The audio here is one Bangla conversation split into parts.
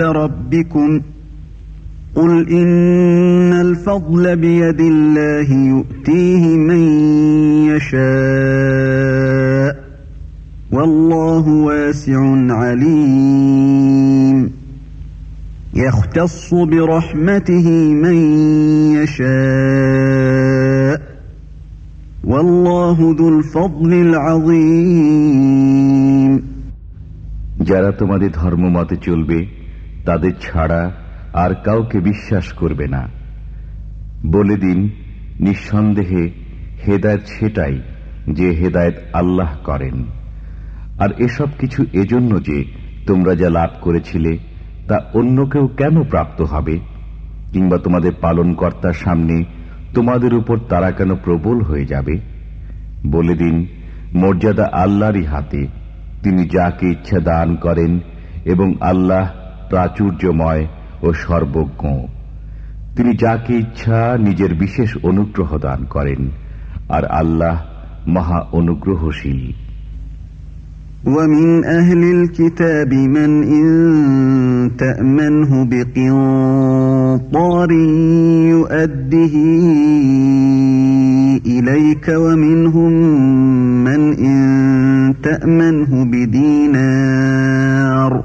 ربكم قل إن الفضل بيد الله يؤتيه من يشاء والله واسع عليم يختص برحمته من يشاء والله ذو الفضل العظيم যারা তোমাদের ধর্মমতে চলবে তাদের ছাড়া আর কাউকে বিশ্বাস করবে না। বলে দিন, নিঃসন্দেহে হেদায়ত সেটাই যে হেদায়ত আল্লাহ করেন। আর এসব কিছু এজন্য যে তোমরা যা লাভ করেছিলে, তা অন্য কেউ কেন প্রাপ্ত হবে? কিংবা তোমাদের পালনকর্তার সামনে তোমাদের উপর তারা কেন প্রবল হয়ে যাবে? বলে দিন, মর্যাদা আল্লাহরই হাতে। তিনি যাকে ইচ্ছা দান করেন এবং আল্লাহ প্রাচুর্যময় ও সর্বজ্ঞ তিনি যাকে ইচ্ছা নিজের বিশেষ অনুগ্রহ দান করেন আর আল্লাহ মহা অনুগ্রহশীল ومن أهل الكتاب من إن تأمنه بقنطار يؤده إليك ومنهم من إن تأمنه بدينار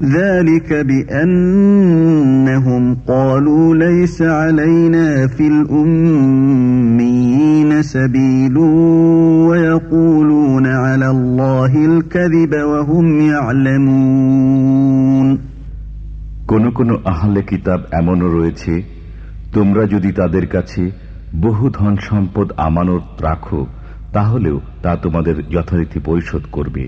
ذلك بأنهم قالوا ليس علينا في الأميين سبيل ويقولون على الله الكذب وهم يعلمون কোন কোন আহলে কিতাব এমনও রয়েছে তোমরা যদি তাদের কাছে বহু ধন সম্পদ আমানত রাখো তাহলেও তা তোমাদের যথারীতি পরিশোধ করবে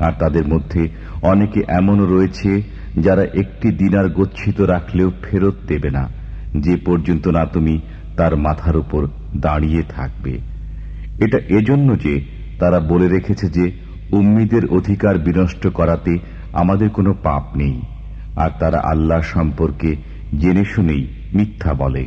আর তাদের মধ্যে অনেকে এমনও রয়েছে যারা একটি দিনার গচ্ছিত রাখলেও ফেরত দেবে না। যে পর্যন্ত না তুমি তার মাথার উপর দাঁড়িয়ে থাকবে। এটা এজন্য যে তারা বলে রেখেছে যে, উম্মিদের অধিকার বিনষ্ট করাতে আমাদের কোনো পাপ নেই। আর তারা আল্লাহ সম্পর্কে জেনে শুনেই মিথ্যা বলে।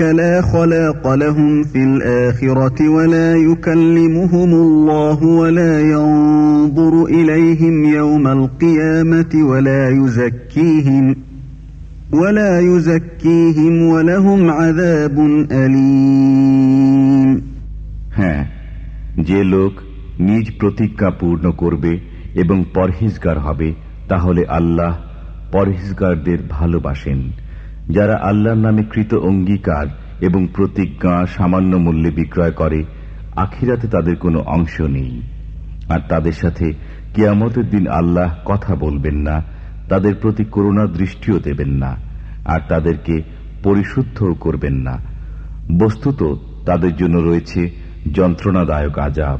لا خلاق لهم في الآخرة ولا يكلمهم الله ولا ينظر إليهم يوم القيامة ولا يزكيهم ولا يزكيهم ولهم عذاب أليم হ্যাঁ যে লোক নিজ প্রতিজ্ঞা পূর্ণ করবে এবং পরহেজগার হবে তাহলে আল্লাহ পরহেজগারদের ভালোবাসেন যারা আল্লাহর নামে কৃত অঙ্গীকার এবং প্রতিজ্ঞা সামান্য মূল্যে বিক্রয় করে, আখিরাতে তাদের কোনো অংশ নেই। আর তাদের সাথে কিয়ামতের দিন আল্লাহ কথা বলবেন না, তাদের প্রতি করুণা দৃষ্টিও দেবেন না, আর তাদেরকে পরিশুদ্ধও করবেন না। বস্তুত তাদের জন্য রয়েছে যন্ত্রণাদায়ক আজাব।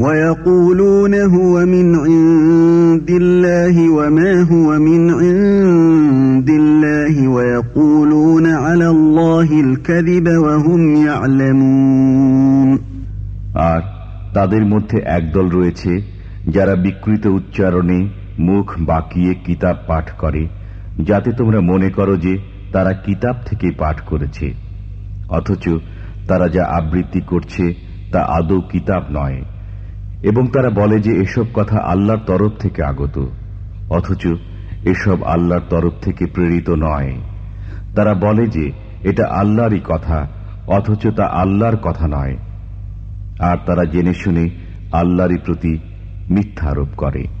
ويقولون هو من عند الله وما هو من عند الله ويقولون على الله الله الكذب وهم يعلمون আর তাদের মধ্যে একদল রয়েছে যারা বিকৃত উচ্চারণে মুখ বাকিয়ে কিতাব পাঠ করে যাতে তোমরা মনে করো যে তারা কিতাব থেকে পাঠ করেছে অথচ তারা যা আবৃত্তি করছে তা আদৌ কিতাব নয় এবং তারা বলে যে এসব কথা আল্লাহর তরফ থেকে আগত, অথচ এসব আল্লাহর তরফ থেকে প্রেরিত নয়। তারা বলে যে এটা আল্লাহরই কথা, অথচ তা আল্লাহর কথা নয়। আর তারা জেনে শুনে আল্লাহরই প্রতি মিথ্যা আরোপ করে।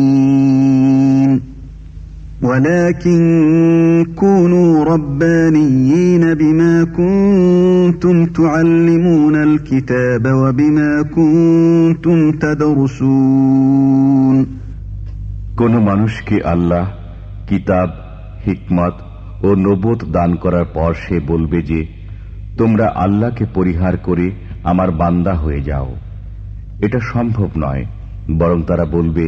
ولكن كونوا ربانيين بما كنتم تعلمون الكتاب وبما كنتم تدرسون কোন মানুষকে আল্লাহ কিতাব হিকমত ও নবোধ দান করার পর সে বলবে যে তোমরা আল্লাহকে পরিহার করে আমার বান্দা হয়ে যাও এটা সম্ভব নয় বরং তারা বলবে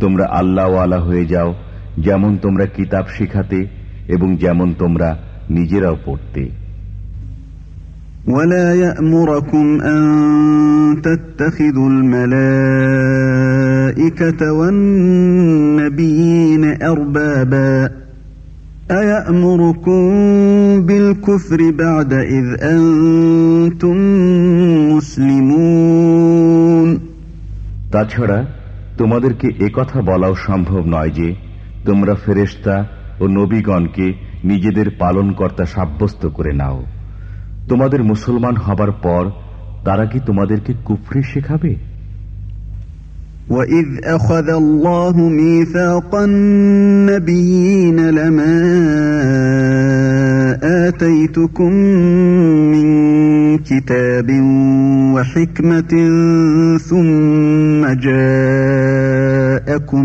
তোমরা আল্লাহওয়ালা হয়ে যাও যেমন তোমরা কিতাব শিখাতে এবং যেমন তোমরা নিজেরাও পড়তে ولا يأمركم أن تتخذوا الملائكة والنبيين أربابا أيأمركم بالكفر بعد إذ أنتم مسلمون তাছাড়া তোমাদেরকে একথা বলাও সম্ভব নয় যে তোমরা ফেরেস্তা ও নবীগণকে নিজেদের পালনকর্তা সাব্যস্ত করে নাও তোমাদের মুসলমান হবার পর তারা কি তোমাদেরকে কুফরি শেখাবে وَإِذْ أَخَذَ اللَّهُ مِيثَاقَ النَّبِيِّينَ لَمَا آتَيْتُكُم مِّن كِتَابٍ وَحِكْمَةٍ ثُمَّ جَاءَكُمْ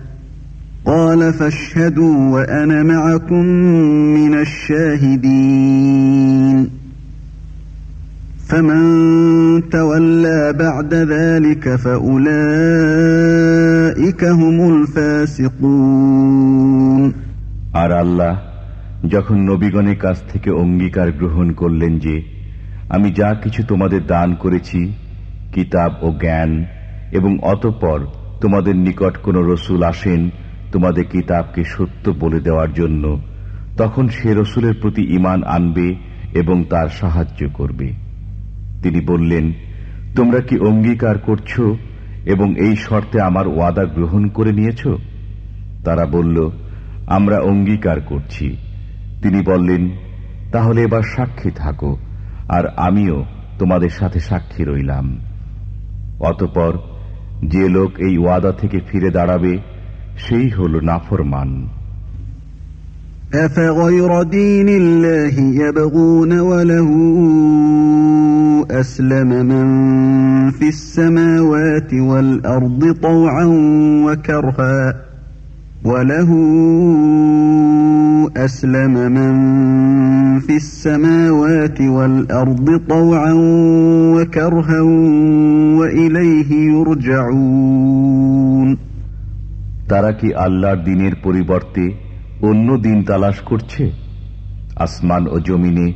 قال فاشهدوا وأنا معكم من الشاهدين فمن تولى بعد ذلك فأولئك هم الفاسقون আর আল্লাহ যখন নবীগণের কাছ থেকে অঙ্গীকার গ্রহণ করলেন যে আমি যা কিছু তোমাদের দান করেছি কিতাব ও জ্ঞান এবং অতঃপর তোমাদের নিকট কোন রসুল আসেন তোমাদের কিতাবকে সত্য বলে দেওয়ার জন্য, তখন সে রসুলের প্রতি ইমান আনবে এবং তার সাহায্য করবে। তিনি বললেন, তোমরা কি অঙ্গীকার করছ এবং এই শর্তে আমার ওয়াদা গ্রহণ করে নিয়েছ? তারা বলল, আমরা অঙ্গীকার করছি। তিনি বললেন, তাহলে এবার সাক্ষী থাকো, আর আমিও তোমাদের সাথে সাক্ষী রইলাম। অতপর যে লোক এই ওয়াদা থেকে ফিরে দাঁড়াবে সেই হল নাফরমান أفغير دين الله يبغون وله أسلم من في السماوات والأرض طوعا وكرها وله أسلم من في السماوات والأرض طوعا وكرها وإليه يرجعون তারা কি আল্লাহর দিনের পরিবর্তে অন্য দিন তালাশ করছে আসমান ও জমিনে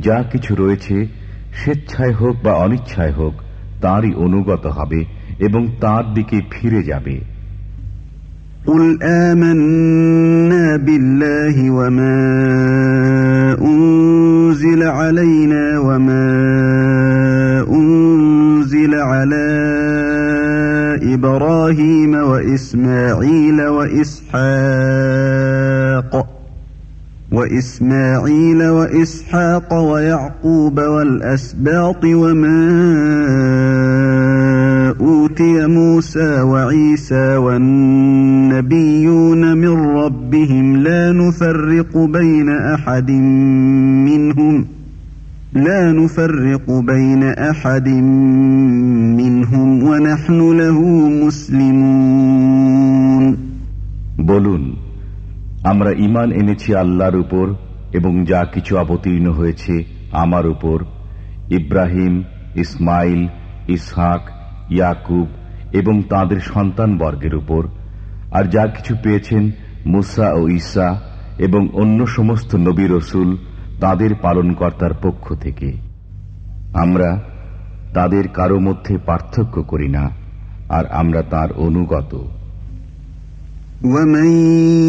যা কিছু রয়েছে স্বেচ্ছায় হোক বা অনিচ্ছায় হোক তাঁরই অনুগত হবে এবং তার দিকে ফিরে যাবে قل آمنا بالله وما أنزل علينا وما أنزل على إبراهيم وإسماعيل وإسحاق وإسماعيل وإسحاق ويعقوب والأسباط وما أوتي موسى وعيسى والنبيون من ربهم لا نفرق بين أحد منهم. لا نفرق بين أحد منهم ونحن له مسلمون বলুন আমরা ইমান এনেছি আল্লাহর উপর এবং যা কিছু অবতীর্ণ হয়েছে আমার উপর ইব্রাহিম ইসমাইল ইসহাক ইয়াকুব এবং তাদের সন্তান বর্গের উপর আর যা কিছু পেয়েছেন মুসা ও ঈসা এবং অন্য সমস্ত নবী রসুল তাদের পালনকর্তার পক্ষ থেকে আমরা তাদের কারো মধ্যে পার্থক্য করি না আর আমরা তার অনুগত ومن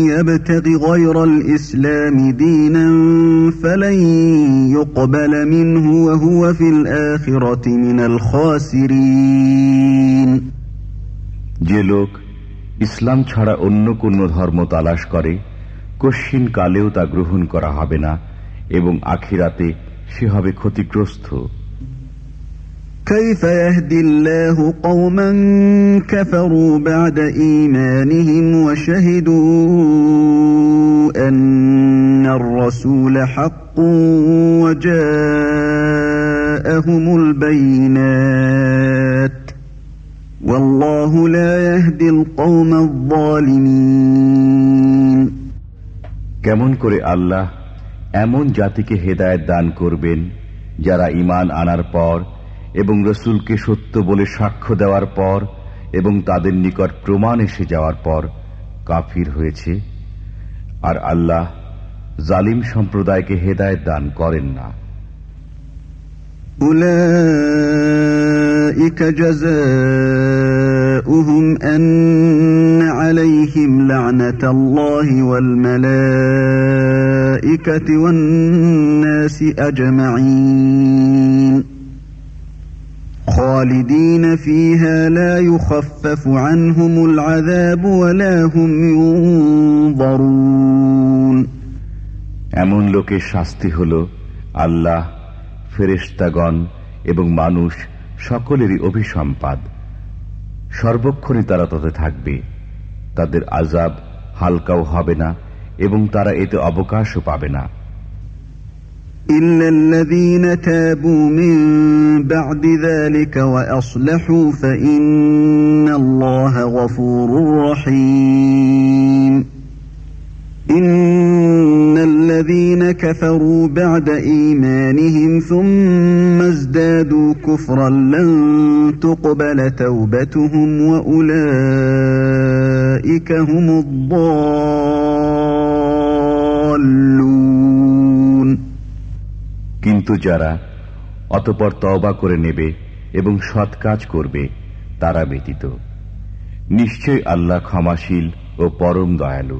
يبتغ غير الإسلام دينا فلن يقبل منه وهو في الآخرة من الخاسرين যে লোক ইসলাম ছাড়া অন্য কোন ধর্ম তালাশ করে কশিন কালেও তা গ্রহণ করা হবে না এবং আখিরাতে সে হবে ক্ষতিগ্রস্ত كيف يهدي الله قوما كفروا بعد إيمانهم وشهدوا أن الرسول حق وجاءهم البينات والله لا يهدي القوم الظالمين কেমন করে আল্লাহ এমন জাতিকে হেদায়ত দান করবেন, যারা ইমান আনার পর এবং রসুলকে সত্য বলে সাক্ষ্য দেওয়ার পর এবং তাদের নিকট প্রমাণ এসে যাওয়ার পর কাফির হয়েছে। আর আল্লাহ জালিম সম্প্রদায়কে হেদায়ত দান করেন না। أولئك جزاؤهم أن عليهم لعنة الله والملائكة والناس أجمعين. خالدين فيها لا يخفف عنهم العذاب ولا هم ينظرون. أمون لوكي شاستي هلو الله ফেরেস্তাগণ এবং মানুষ সকলেরই অভিসম্পাদ সর্বক্ষণে তারা তাতে থাকবে তাদের আজাব হালকাও হবে না এবং তারা এতে অবকাশও পাবে না إلا الذين تابوا من بعد ذلك وأصلحوا فإن الله غفور رحيم الذين كفروا بعد إيمانهم ثم ازدادوا كفرا لن تقبل توبتهم وأولئك هم الضالون কিন্তু যারা অতপর তওবা করে নেবে এবং সৎ কাজ করবে তারা ব্যতীত নিশ্চয় আল্লাহ ক্ষমাশীল ও পরম দয়ালু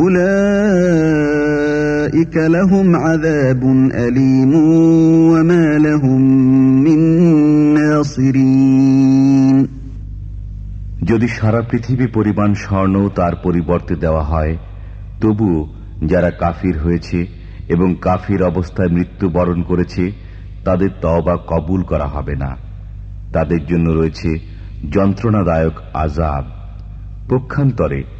যদি সারা পৃথিবী পরিমাণ স্বর্ণ তার পরিবর্তে দেওয়া হয় তবুও যারা কাফির হয়েছে এবং কাফির অবস্থায় মৃত্যুবরণ করেছে, তাদের তওবা কবুল করা হবে না। তাদের জন্য রয়েছে যন্ত্রণাদায়ক আজাব পক্ষান্তরে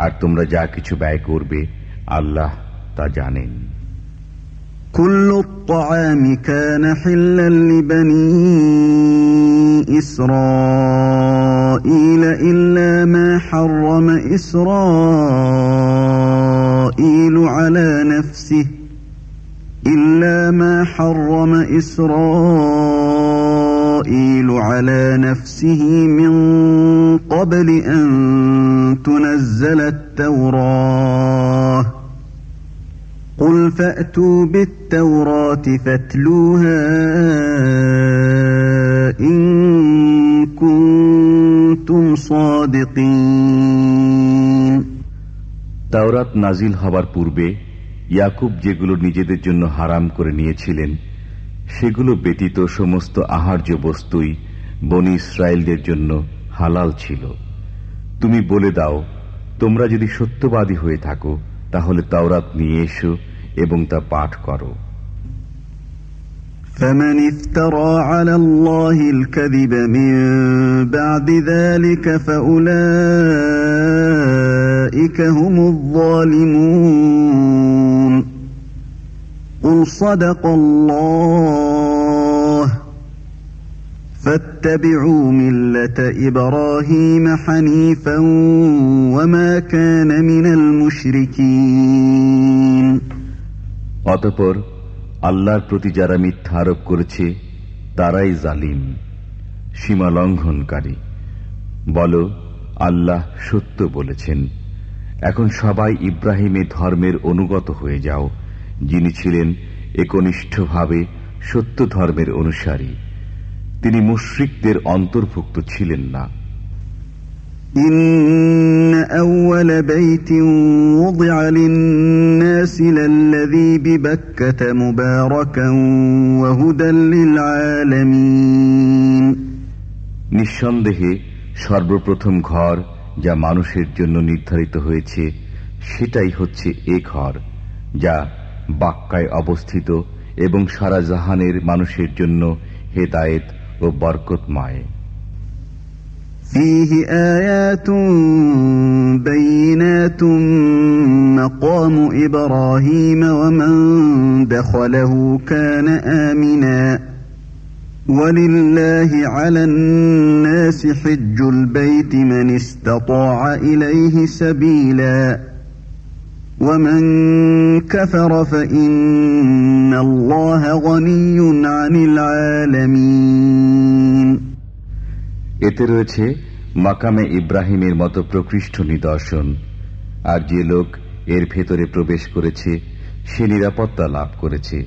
আর তোমরা যা কিছু ব্যয় করবে আল্লাহ তা জানেন كل الطعام كان حلا لبني إسرائيل إلا ما حرم إسرائيل على نفسه إلا ما حرم إسرائيل على نفسه من قبل أن تنزل التوراة قل فأتوا بالتوراة فاتلوها إن كنتم صادقين তাওরাত নাজিল হবার পূর্বে ইয়াকুব যেগুলো নিজেদের জন্য হারাম করে নিয়েছিলেন সেগুলো ব্যতীত সমস্ত আহার্য বস্তুই বনি ইসরায়েলদের জন্য হালাল ছিল তুমি বলে দাও তোমরা যদি সত্যবাদী হয়ে থাকো তাহলে তাওরাত নিয়ে এসো এবং তা পাঠ করো فمن افترى على الله الكذب من بعد ذلك فأولئك هم الظالمون قل صدق الله فاتبعوا ملة إبراهيم حنيفا وما كان من المشركين অতপর আল্লাহর প্রতি যারা মিথ্যা আরোপ করেছে তারাই জালিম সীমা লঙ্ঘনকারী বল আল্লাহ সত্য বলেছেন এখন সবাই ইব্রাহিমের ধর্মের অনুগত হয়ে যাও যিনি ছিলেন একনিষ্ঠভাবে সত্য ধর্মের অনুসারী তিনি মুশ্রিকদের অন্তর্ভুক্ত ছিলেন না إن أول بيت وضع للناس للذي ببكة مباركا وهدى للعالمين নিঃসন্দেহে সর্বপ্রথম ঘর যা মানুষের জন্য নির্ধারিত হয়েছে সেটাই হচ্ছে এ ঘর যা বাক্কায় অবস্থিত এবং সারা জাহানের মানুষের জন্য হেদায়েত ও বরকতময় فيه آيات بينات مقام إبراهيم ومن دخله كان آمنا ولله على الناس حج البيت من استطاع إليه سبيلا ومن كفر فإن الله غني عن العالمين এতে রয়েছে মাকামে ইব্রাহিমের মতো প্রকৃষ্ট নিদর্শন আর যে লোক এর ভেতরে প্রবেশ করেছে সে নিরাপত্তা লাভ করেছে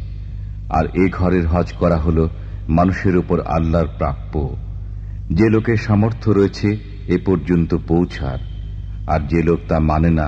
আর এ ঘরের হজ করা হল মানুষের উপর আল্লাহর প্রাপ্য যে লোকের সামর্থ্য রয়েছে এ পর্যন্ত পৌঁছার আর যে লোক তা মানে না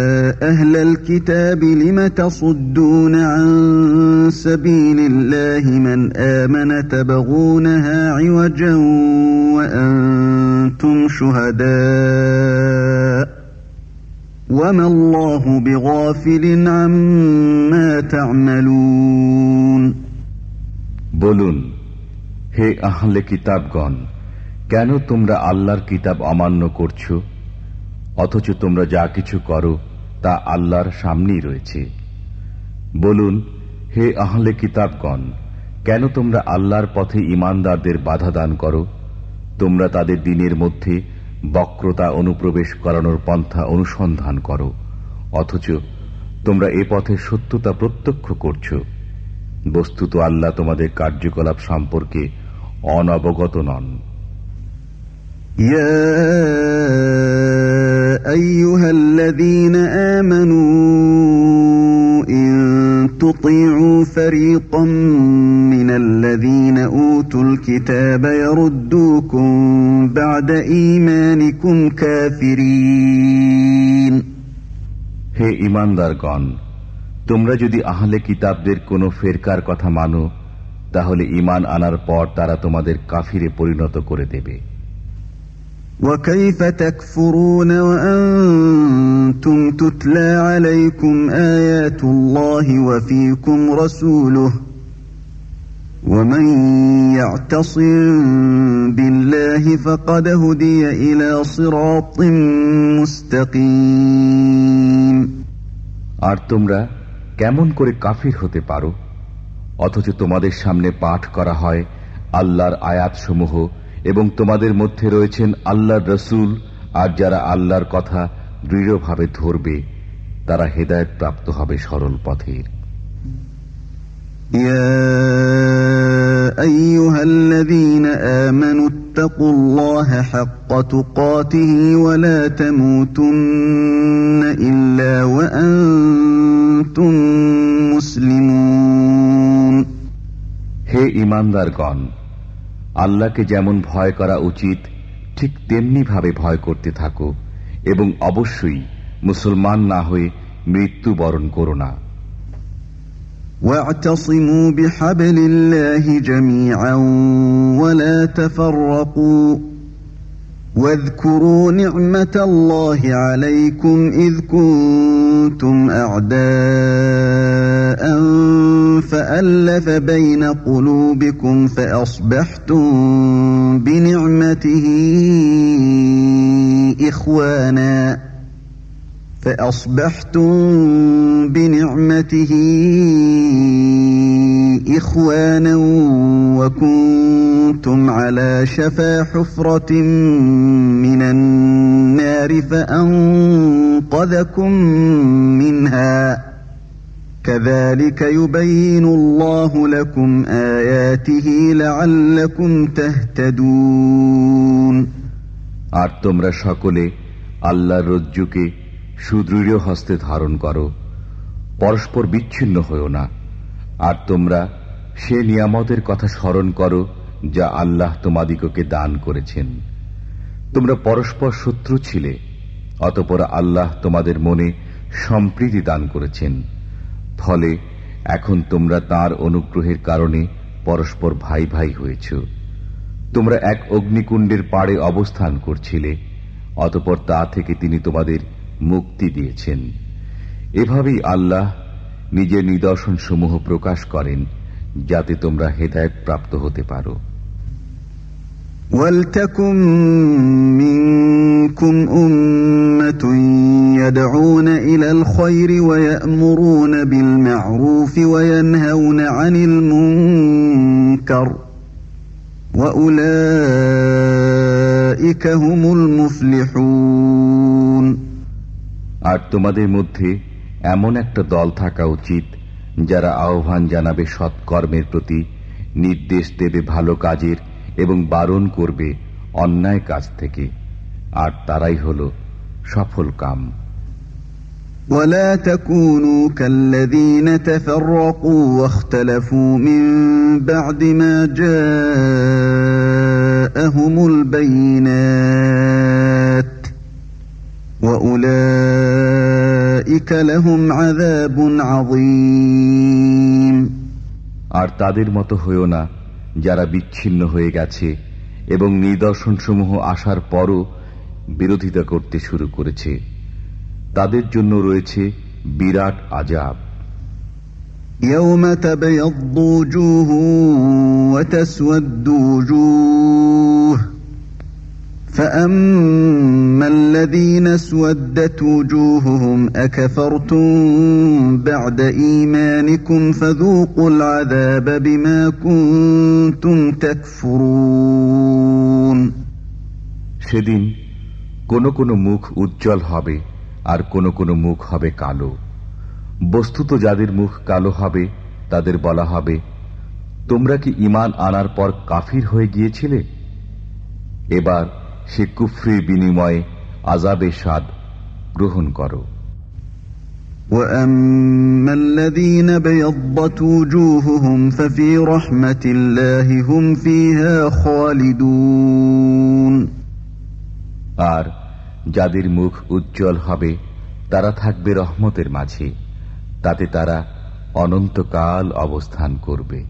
أهل الكتاب لم تصدون عن سبيل الله من آمن تبغونها عوجا وأنتم شهداء وما الله بغافل عما تعملون বলুন হে আহলে কিতাবগণ কেন তোমরা আল্লাহর কিতাব অমান্য করছো অথচ তোমরা যা কিছু করো তা আল্লাহর সামনেই রয়েছে। বলুন, হে আহলে কিতাবগণ, কেন তোমরা আল্লাহর পথে ইমানদারদের বাধা দান করো? তোমরা তাদের দিনের মধ্যে বক্রতা অনুপ্রবেশ করানোর পন্থা অনুসন্ধান করো, অথচ তোমরা এ পথে সত্যতা প্রত্যক্ষ করছ। বস্তুত আল্লাহ তোমাদের কার্যকলাপ সম্পর্কে অনবগত নন। يا أيها الذين آمنوا إن تطيعوا فريقا من الذين أوتوا الكتاب يردوكم بعد إيمانكم كافرين হে ইমানদারগণ তোমরা যদি আহলে কিতাবদের কোনো ফেরকার কথা মানো তাহলে ইমান আনার পর তারা তোমাদের কাফিরে পরিণত করে দেবে وكيف تكفرون وأنتم تتلى عليكم آيات الله وفيكم رسوله ومن يعتصم بالله فقد هدي إلى صراط مستقيم আর তোমরা কেমন করে কাফির হতে পারো অথচ তোমাদের সামনে পাঠ করা হয় আল্লাহর আয়াতসমূহ এবং তোমাদের মধ্যে রয়েছেন আল্লাহর রসুল আর যারা আল্লাহর কথা দৃঢ়ভাবে ধরবে তারা হেদায়ত প্রাপ্ত হবে সরল পথের أيها الذين آمنوا اتقوا الله حق تقاته ولا تموتن إلا وأنتم مسلمون হে ইমানদারগণ আল্লাহকে যেমন ভয় করা উচিত ঠিক তেমনি ভাবে ভয় করতে থাকো এবং অবশ্যই মুসলমান না হয়ে মৃত্যু বরণ করো না واعتصموا بحبل الله جميعا ولا تفرقوا واذكروا نعمة الله عليكم إذ كنتم أعداء فألف بين قلوبكم فأصبحتم بنعمته إخوانا. فأصبحتم بنعمته إخوانا وكنتم على شفا حفرة من النار فأنقذكم منها. كذلك يبين الله لكم آياته لعلكم تهتدون আর তোমরা সকলে আল্লাহর রজ্জুকে সুদৃঢ় হস্তে ধারণ করো পরস্পর বিচ্ছিন্ন হও না আর তোমরা সে নিয়ামতের কথা স্মরণ করো যা আল্লাহ তোমাদিগকে দান করেছেন তোমরা পরস্পর শত্রু ছিলে অতপর আল্লাহ তোমাদের মনে সম্প্রীতি দান করেছেন ফলে এখন তোমরা তার অনুগ্রহের কারণে পরস্পর ভাই ভাই হয়েছ। তোমরা এক অগ্নিকুণ্ডের পাড়ে অবস্থান করছিলে, অতপর তা থেকে তিনি তোমাদের মুক্তি দিয়েছেন। এভাবেই আল্লাহ নিজের নিদর্শন সমূহ প্রকাশ করেন, যাতে তোমরা হেদায়ত প্রাপ্ত হতে পারো। ولتكن منكم أمة يدعون إلى الخير ويأمرون بالمعروف وينهون عن المنكر وأولئك هم المفلحون আর তোমাদের মধ্যে এমন একটা দল থাকা উচিত যারা আহ্বান জানাবে সৎকর্মের প্রতি নির্দেশ দেবে ভালো কাজের এবং বারণ করবে অন্যায় কাজ থেকে আর তারাই হল সফল কাম ولا تكونوا كالذين تفرقوا واختلفوا من بعد ما جاءهم البينات وأولئك لهم عذاب عظيم আর তাদের মতো হয়েও না যারা বিচ্ছিন্ন হয়ে গেছে এবং নিদর্শনসমূহ আসার পরও বিরোধিতা করতে শুরু করেছে তাদের জন্য রয়েছে বিরাট আজাব يوم تبيض وجوه وتسود وجوه فأما الذين اسودت وجوههم أكفرتم بعد إيمانكم فذوقوا العذاب بما كنتم تكفرون সেদিন কোন কোন মুখ উজ্জ্বল হবে আর কোন কোন মুখ হবে কালো বস্তুত যাদের মুখ কালো হবে তাদের বলা হবে তোমরা কি ইমান আনার পর কাফির হয়ে গিয়েছিলে এবার সে কুফরির বিনিময়ে আজাবে স্বাদ গ্রহণ করো وأما الذين بيضت وجوههم ففي رحمة الله هم فيها خالدون আর যাদের মুখ উজ্জ্বল হবে তারা থাকবে রহমতের মাঝে তাতে তারা অনন্তকাল অবস্থান করবে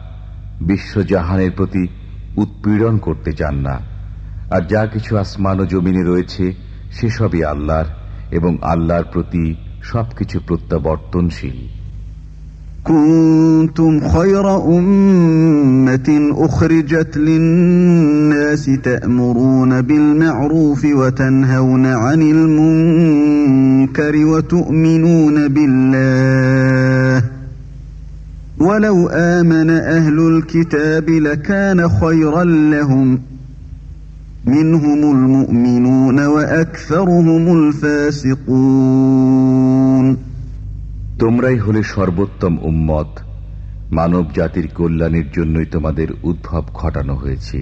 বিশ্বজাহানের প্রতি উৎপীড়ন করতে চান না আর যা কিছু আসমান ও জমিনে রয়েছে সেসবই আল্লাহর এবং আল্লাহর প্রতি সবকিছু প্রত্যাবর্তনশীল كنتم خير أمة أخرجت للناس تأمرون بالمعروف وتنهون عن المنكر وتؤمنون بالله ولو آمن أهل الكتاب لكان خيرا لهم منهم المؤمنون وأكثرهم الفاسقون তোমরাই হলে সর্বোত্তম উম্মত মানব জাতির কল্যাণের জন্যই তোমাদের উদ্ভব ঘটানো হয়েছে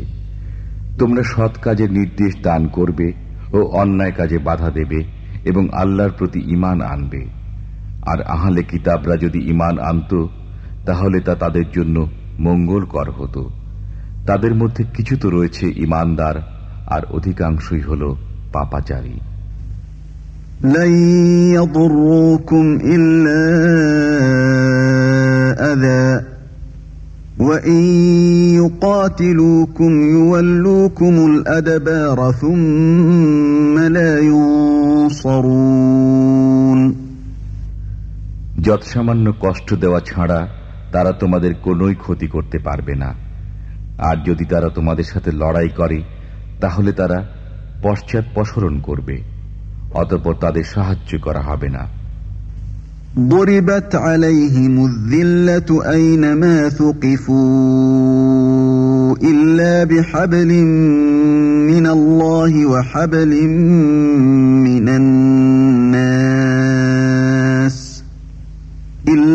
তোমরা সৎ কাজের নির্দেশ দান করবে ও অন্যায় কাজে বাধা দেবে এবং আল্লাহর প্রতি ইমান আনবে আর আহলে কিতাবরা যদি ইমান আনত তাহলে তা তাদের জন্য মঙ্গলকর হতো তাদের মধ্যে কিছু তো রয়েছে ইমানদার আর অধিকাংশই হল পাপাচারী لن يضروكم إلا أذى وإن يقاتلوكم يولوكم الأدبار ثم لا ينصرون যৎসামান্য কষ্ট দেওয়া ছাড়া তারা তোমাদের কোনোই ক্ষতি করতে পারবে না আর যদি তারা তোমাদের সাথে লড়াই করে তাহলে তারা পশ্চাৎপসরণ করবে অতপর তাদের সাহায্য করা হবে না ضربت عليهم الذلة أينما ثقفوا إلا بحبل من الله وحبل من الناس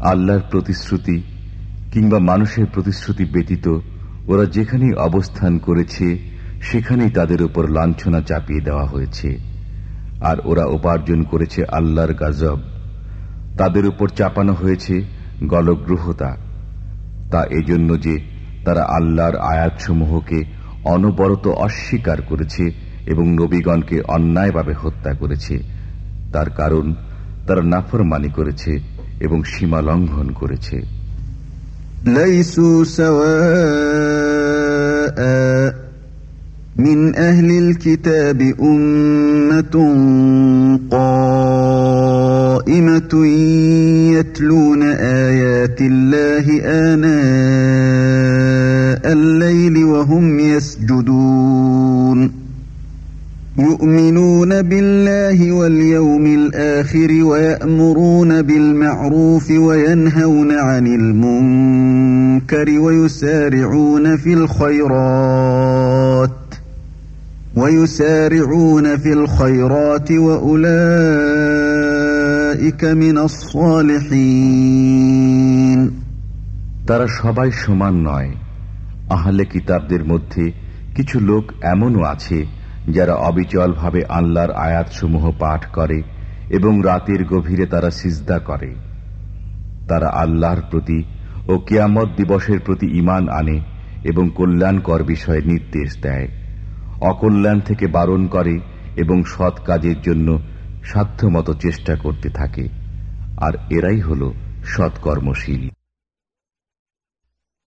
আল্লাহর প্রতিশ্রুতি কিংবা মানুষের প্রতিশ্রুতি ব্যতীত ওরা যেখানেই অবস্থান করেছে, সেখানেই তাদের উপর লাঞ্ছনা চাপিয়ে দেওয়া হয়েছে। আর ওরা উপার্জন করেছে আল্লাহর গাজব। তাদের উপর চাপানো হয়েছে গলগ্রহতা। তা এজন্য যে তারা আল্লাহর আয়াতসমূহকে অনবরত অস্বীকার করেছে এবং নবীগণকে অন্যায়ভাবে হত্যা করেছে তার কারণ তারা নাফরমানি করেছে এবং সীমা লঙ্ঘন করেছে ليسوا سواء من أهل الكتاب أمة قائمة يتلون آيات الله آناء الليل وهم يسجدون يؤمنون بالله واليوم الآخر ويأمرون بالمعروف وينهون عن المنكر ويسارعون في الخيرات ويسارعون في الخيرات وأولئك من الصالحين তারা সবাই সমান নয় আহলে কিতাবদের মধ্যে কিছু লোক এমনও আছে যারা অবিচলভাবে আল্লাহর আয়াতসমূহ পাঠ করে এবং রাতের গভীরে তারা সিজদা করে। তারা আল্লাহর প্রতি ও কিয়ামত দিবসের প্রতি ইমান আনে এবং কল্যাণকর বিষয়ে নির্দেশ দেয়। অকল্যাণ থেকে বারণ করে এবং সৎ কাজের জন্য সাধ্যমতো চেষ্টা করতে থাকে। আর এরাই হল সৎকর্মশীল